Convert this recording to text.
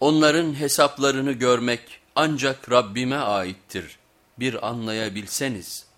Onların hesaplarını görmek ancak Rabbime aittir. Bir anlayabilseniz.